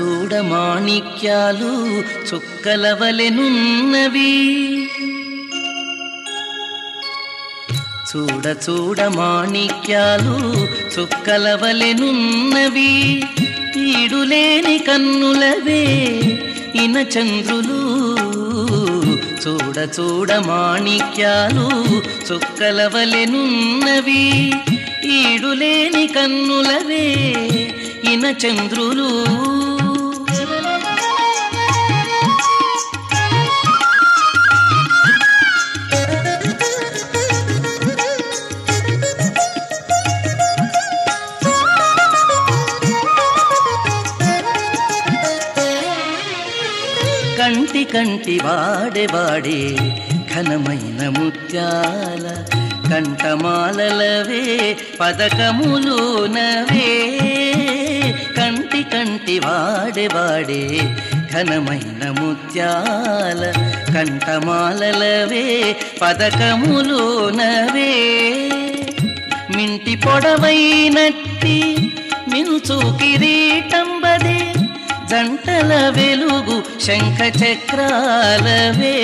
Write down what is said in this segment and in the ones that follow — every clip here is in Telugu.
చూడ మాణిక్యాలు చుక్కలవలెనున్నవి. చూడ చూడ మాణిక్యాలు చుక్కలవలెనున్నవి. ఈడులేని కన్నులవే ఇన చంద్రులు. చూడ చూడ మాణిక్యాలు చుక్కలవలెనున్నవి. ఈడులేని కన్నులవే ఇన చంద్రులు. కంటి కంటి వాడే వాడే ఘనమైన ముత్యాల కంఠమాలలవే పదకములు నవే. కంటి కంటి వాడే వాడే ఘనమైన ముత్యాల కంఠమాలలవే పదకములు నవే. మింటి పొడవైనట్టి మించు కిరీటంబదే జంటల వెలుగు శంఖ చక్రాలవే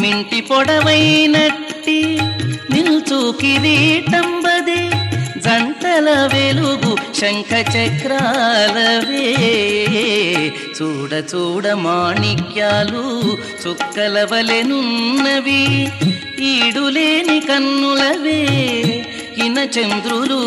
మింటి పొడవైనట్టి నిల్చు కిరీటంబదే. జంటల వెలుగు శంఖ చక్రాలవే చూడ చూడ మాణిక్యాలు చుక్కలవలెనున్నవి ఈడులేని కన్నులవే. ఇన చంద్రులు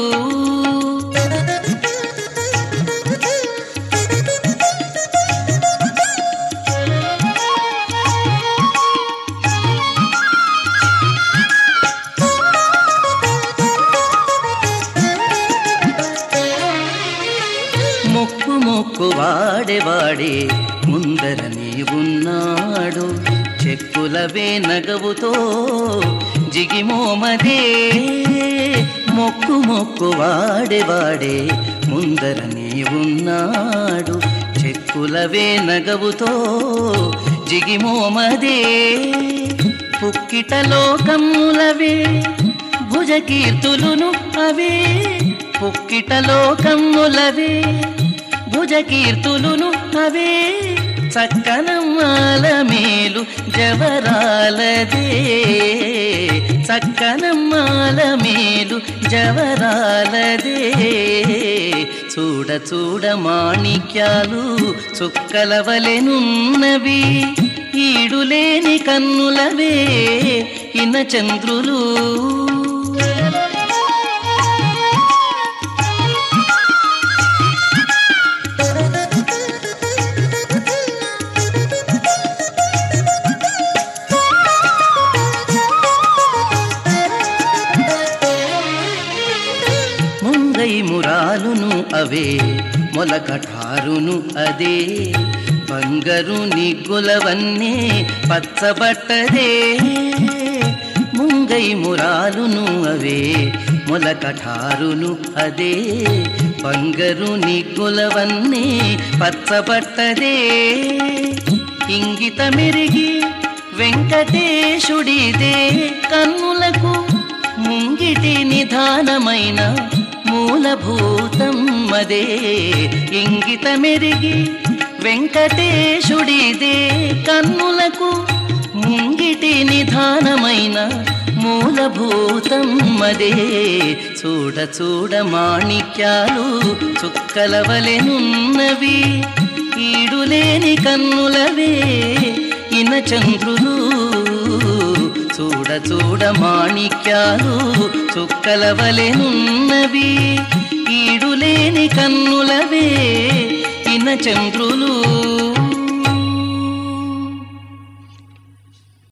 మొక్కు మొక్కు వాడే వాడే ముందర నీవున్నాడు చెక్కులవే నగవుతో జిగిమోమదే మొక్కు మొక్కు వాడే వాడే ముందర నీవున్నాడు చెక్కులవే నగవుతో జిగిమోమదే పుక్కిటలో కమ్ములవే భుజకీర్తులును అవే. పుక్కిట లోకములవే భుజకీర్తులును అవే చక్కనమ్మాల మేలు జవరాలదే. చక్కనమ్మాల మేలు జవరాలదే. చూడ చూడ మాణిక్యాలు చుక్కలవలెనున్నవి ఈడులేని కన్నులవే ఇన చంద్రులు. అవే మొలకఠారును అదే బంగరు నిగ్గులవన్నే పచ్చబట్టదే. ముంగై మురాలును అవే మొలకఠారును అదే బంగరు నిగ్గులవన్నే పచ్చబట్టదే. ఇంగిత మెరిగి వెంకటేశుడిదే కన్నులకు ముంగిటి నిధానమైన మూలభూతం అదే. ఇంగిత మెరిగి వెంకటేశుడిదే. కన్నులకు ముంగిటి నిధానమైన మూలభూతం అదే. చూడ చూడ మాణిక్యాలు చుక్కలవలెనున్నవి ఈడులేని కన్నులవే. ఇన చంద్రులు చూడ చూడ మాణిక్యాలు చుక్కల చుక్కలవలెనున్నవి ఈడులేని కన్నులవే ఇన చంద్రులు